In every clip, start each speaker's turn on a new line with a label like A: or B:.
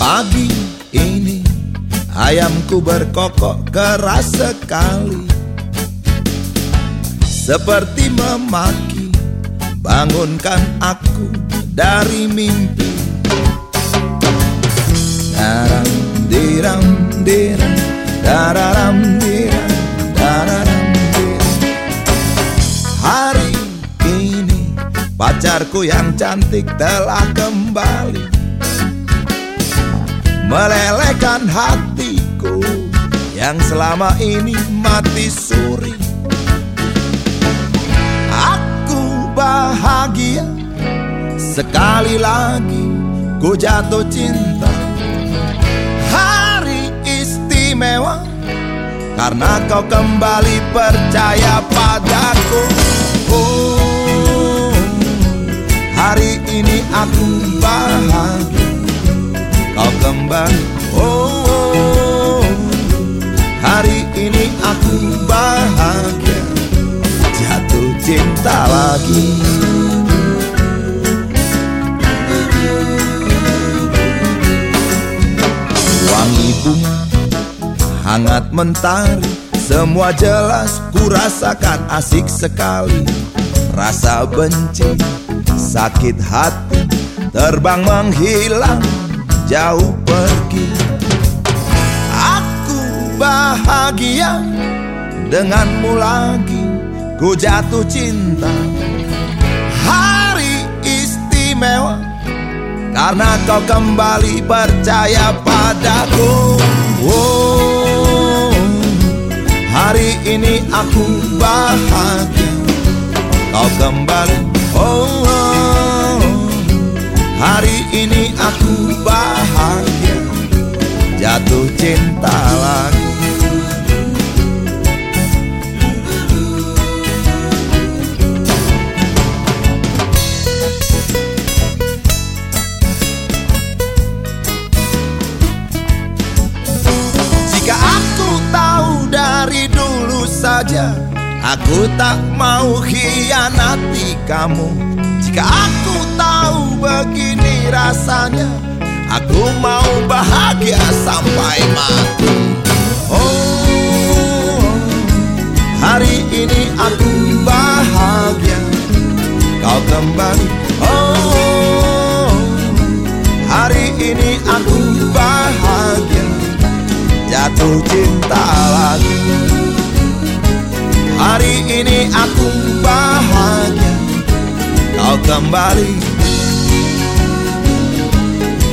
A: Pagi ini ayamku berkokok keras sekali. Seperti memaki bangunkan aku dari mimpi diram dararam dararam Hari ini pacarku yang cantik telah kembali melelehkan hatiku yang selama ini mati suri. Aku bahagia sekali lagi ku jatuh cinta. Karena kau kembali percaya padaku. Oh, hari ini aku bahagia kau kembali hangat mentari Semua jelas ku rasakan asik sekali. Rasa benci, sakit hati Terbang menghilang jauh pergi. Aku bahagia denganmu lagi Ku jatuh cinta. Hari istimewa Karena kau kembali percaya padaku. Oh, Hari ini aku bahagia. Kau kembali oh, oh. Hari ini aku bahagia. Jatuh cinta lagi saja. Aku tak mau hianati kamu. Jika aku tahu begini rasanya Aku mau bahagia sampai mati. Oh, hari ini aku bahagia. Kau kembali. Oh, hari ini aku bahagia. Jatuh cinta Ini aku bahagia. Kau kembali.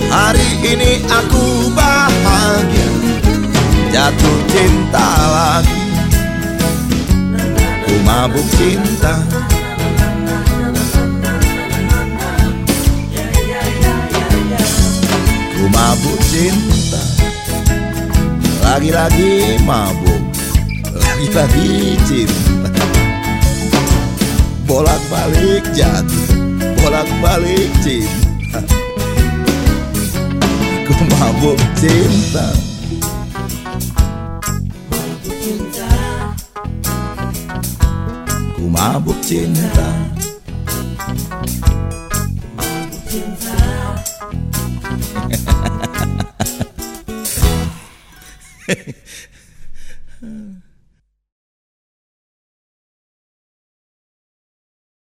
A: Hari ini aku bahagia. Jatuh cinta lagi. Ku mabuk cinta. Ku mabuk cinta. Lagi-lagi mabuk Lagi-lagi cinta Bolak-balik jatuh Bolak-balik cinta Ku mabuk cinta. Ku mabuk cinta. Hehehe